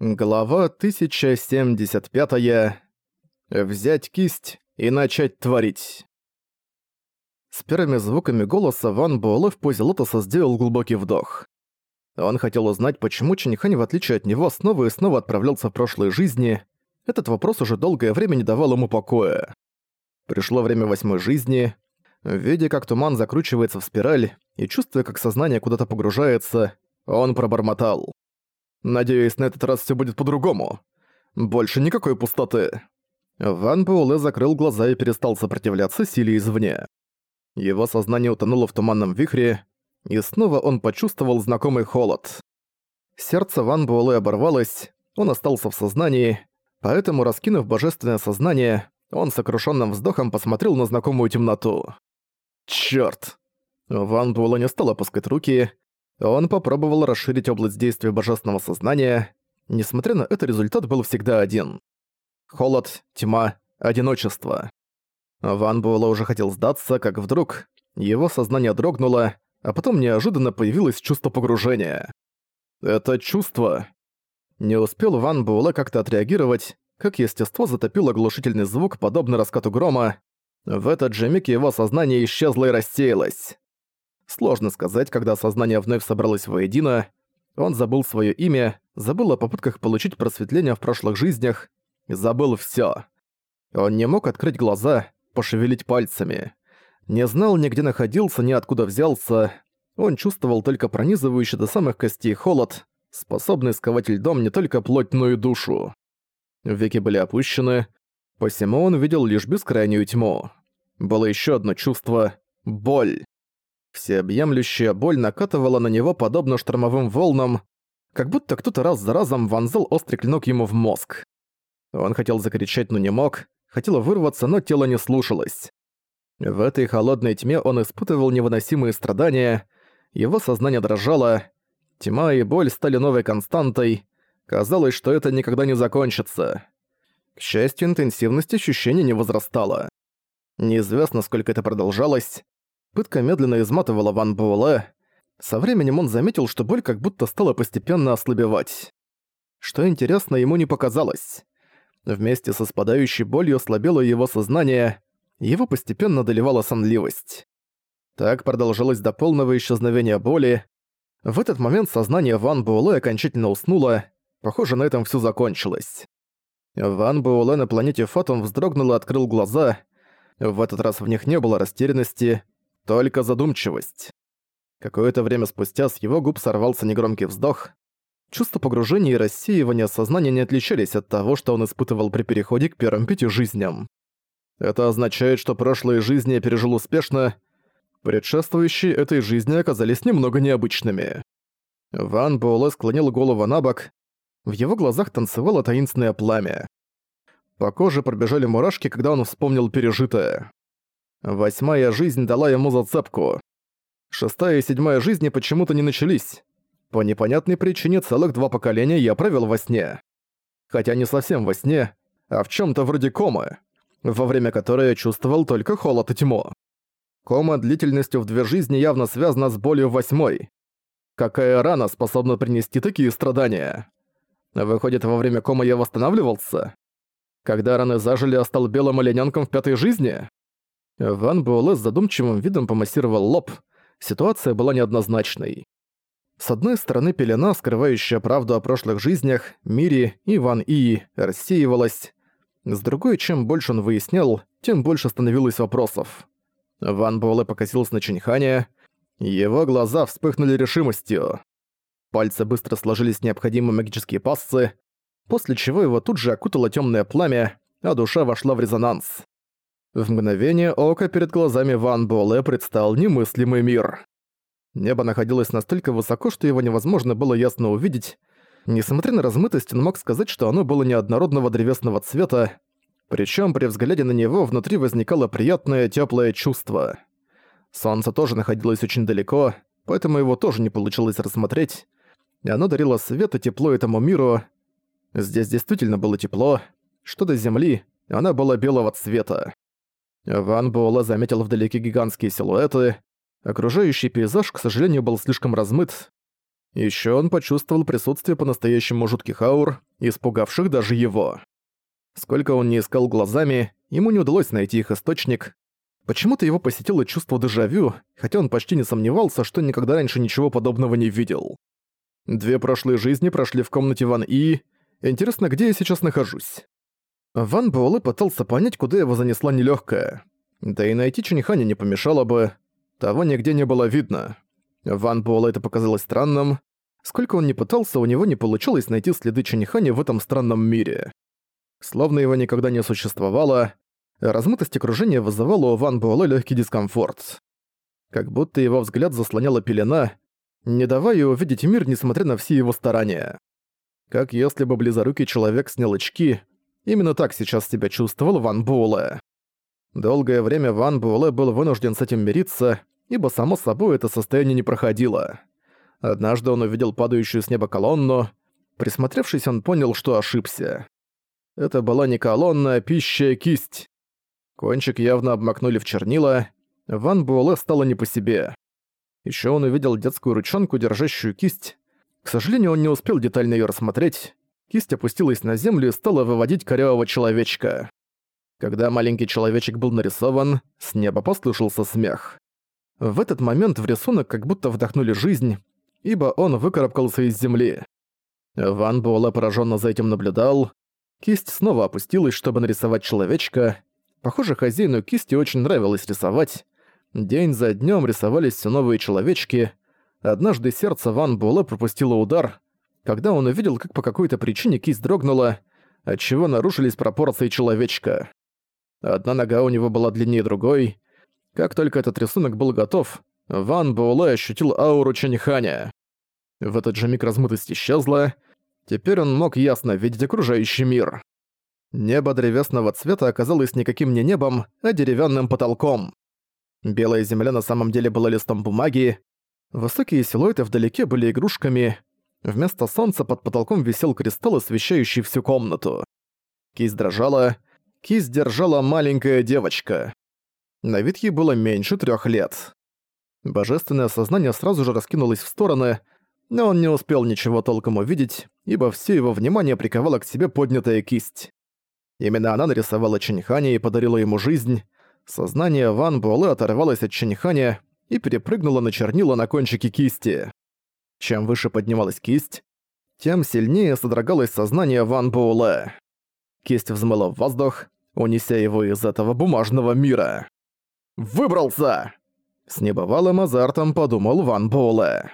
Глава 1075. Взять кисть и начать творить. С первыми звуками голоса Ван Буэлэ в позе лотоса сделал глубокий вдох. Он хотел узнать, почему Чиньхань, в отличие от него, снова и снова отправлялся в прошлые жизни. Этот вопрос уже долгое время не давал ему покоя. Пришло время восьмой жизни. Видя, как туман закручивается в спираль, и чувствуя, как сознание куда-то погружается, он пробормотал. Надеюсь, на этот раз все будет по-другому. Больше никакой пустоты. Ван Буэлэ закрыл глаза и перестал сопротивляться силе извне. Его сознание утонуло в туманном вихре, и снова он почувствовал знакомый холод. Сердце Ван Буэлэ оборвалось, он остался в сознании, поэтому, раскинув божественное сознание, он сокрушенным вздохом посмотрел на знакомую темноту. Чёрт! Ван Буэлэ не стал опускать руки, он попробовал расширить область действия божественного сознания. Несмотря на это, результат был всегда один. Холод, тьма, одиночество. Ван Буэлэ уже хотел сдаться, как вдруг его сознание дрогнуло, а потом неожиданно появилось чувство погружения. Это чувство... Не успел Ван Буэлэ как-то отреагировать, как естество затопило оглушительный звук, подобно раскату грома. В этот же миг его сознание исчезло и рассеялось. Сложно сказать, когда сознание вновь собралось воедино. Он забыл свое имя, забыл о попытках получить просветление в прошлых жизнях, забыл все. Он не мог открыть глаза, пошевелить пальцами. Не знал ни где находился, ни откуда взялся. Он чувствовал только пронизывающий до самых костей холод, способный сковать льдом не только плоть, но и душу. Веки были опущены, посему он видел лишь бескрайнюю тьму. Было еще одно чувство — боль. Всеобъемлющая боль накатывала на него подобно штормовым волнам, как будто кто-то раз за разом вонзал острый клинок ему в мозг. Он хотел закричать, но не мог, хотел вырваться, но тело не слушалось. В этой холодной тьме он испытывал невыносимые страдания, его сознание дрожало, тьма и боль стали новой константой, казалось, что это никогда не закончится. К счастью, интенсивность ощущений не возрастала. Неизвестно, сколько это продолжалось, Пытка медленно изматывала Ван Буэлэ. Со временем он заметил, что боль как будто стала постепенно ослабевать. Что интересно, ему не показалось. Вместе со спадающей болью ослабело его сознание, его постепенно доливала сонливость. Так продолжалось до полного исчезновения боли. В этот момент сознание Ван Буэлэ окончательно уснуло, похоже, на этом всё закончилось. Ван Буэлэ на планете Фатум вздрогнул и открыл глаза. В этот раз в них не было растерянности, только задумчивость. Какое-то время спустя с его губ сорвался негромкий вздох. Чувство погружения и рассеивания сознания не отличались от того, что он испытывал при переходе к первым пяти жизням. Это означает, что прошлые жизни я пережил успешно, предшествующие этой жизни оказались немного необычными. Ван Буэлэ склонил голову на бок, в его глазах танцевало таинственное пламя. По коже пробежали мурашки, когда он вспомнил пережитое. Восьмая жизнь дала ему зацепку. Шестая и седьмая жизни почему-то не начались. По непонятной причине целых два поколения я провел во сне. Хотя не совсем во сне, а в чем то вроде комы, во время которой я чувствовал только холод и тьму. Кома длительностью в две жизни явно связана с болью восьмой. Какая рана способна принести такие страдания? Выходит, во время комы я восстанавливался? Когда раны зажили, я стал белым оленёнком в пятой жизни? Ван Буэлэ с задумчивым видом помассировал лоб. Ситуация была неоднозначной. С одной стороны, пелена, скрывающая правду о прошлых жизнях, мире и Ван И, рассеивалась. С другой, чем больше он выяснял, тем больше становилось вопросов. Ван Буэлэ покосился на Чиньханя. Его глаза вспыхнули решимостью. Пальцы быстро сложились необходимые магические пассы, после чего его тут же окутало темное пламя, а душа вошла в резонанс. В мгновение ока перед глазами Ван Буэлэ предстал немыслимый мир. Небо находилось настолько высоко, что его невозможно было ясно увидеть. Несмотря на размытость, он мог сказать, что оно было неоднородного древесного цвета, причем при взгляде на него внутри возникало приятное теплое чувство. Солнце тоже находилось очень далеко, поэтому его тоже не получилось рассмотреть. И оно дарило свет и тепло этому миру. Здесь действительно было тепло. Что до земли, она была белого цвета. Ван Буэлэ заметил вдалеке гигантские силуэты. Окружающий пейзаж, к сожалению, был слишком размыт. Ещё он почувствовал присутствие по-настоящему жутких аур, испугавших даже его. Сколько он не искал глазами, ему не удалось найти их источник. Почему-то его посетило чувство дежавю, хотя он почти не сомневался, что никогда раньше ничего подобного не видел. Две прошлые жизни прошли в комнате Ван И. Интересно, где я сейчас нахожусь? Ван Буэлэ пытался понять, куда его занесла нелегкая. Да и найти Чуниханя не помешало бы. Того нигде не было видно. Ван Буэлэ это показалось странным. Сколько он ни пытался, у него не получилось найти следы Чуниханя в этом странном мире. Словно его никогда не существовало, размытость окружения вызывала у Ван Буэлэ легкий дискомфорт. Как будто его взгляд заслоняла пелена, не давая увидеть мир, несмотря на все его старания. Как если бы близорукий человек снял очки, именно так сейчас себя чувствовал Ван Буэлэ. Долгое время Ван Буэлэ был вынужден с этим мириться, ибо само собой это состояние не проходило. Однажды он увидел падающую с неба колонну. Присмотревшись, он понял, что ошибся. Это была не колонна, а пища кисть. Кончик явно обмакнули в чернила. Ван Буэлэ стало не по себе. Еще он увидел детскую ручонку, держащую кисть. К сожалению, он не успел детально ее рассмотреть. Кисть опустилась на землю и стала выводить корявого человечка. Когда маленький человечек был нарисован, с неба послышался смех. В этот момент в рисунок как будто вдохнули жизнь, ибо он выкарабкался из земли. Ван Буэлэ пораженно за этим наблюдал. Кисть снова опустилась, чтобы нарисовать человечка. Похоже, хозяину кисти очень нравилось рисовать. День за днем рисовались все новые человечки. Однажды сердце Ван Буэлэ пропустило удар, когда он увидел, как по какой-то причине кисть дрогнула, отчего нарушились пропорции человечка. Одна нога у него была длиннее другой. Как только этот рисунок был готов, Ван Буэлэ ощутил ауру Чаниханя. В этот же миг размытость исчезла, Теперь он мог ясно видеть окружающий мир. Небо древесного цвета оказалось никаким не небом, а деревянным потолком. Белая земля на самом деле была листом бумаги. Высокие силуэты вдалеке были игрушками. Вместо солнца под потолком висел кристалл, освещающий всю комнату. Кисть дрожала. Кисть держала маленькая девочка. На вид ей было меньше трех лет. Божественное сознание сразу же раскинулось в стороны, но он не успел ничего толком увидеть, ибо все его внимание приковала к себе поднятая кисть. Именно она нарисовала Чиньханя и подарила ему жизнь. Сознание Ван Буэлэ оторвалось от Чиньханя и перепрыгнуло на чернила на кончике кисти. Чем выше поднималась кисть, тем сильнее содрогалось сознание Ван Буэлэ. Кисть взмыла в воздух, унеся его из этого бумажного мира. «Выбрался!» С небывалым азартом подумал Ван Буэлэ.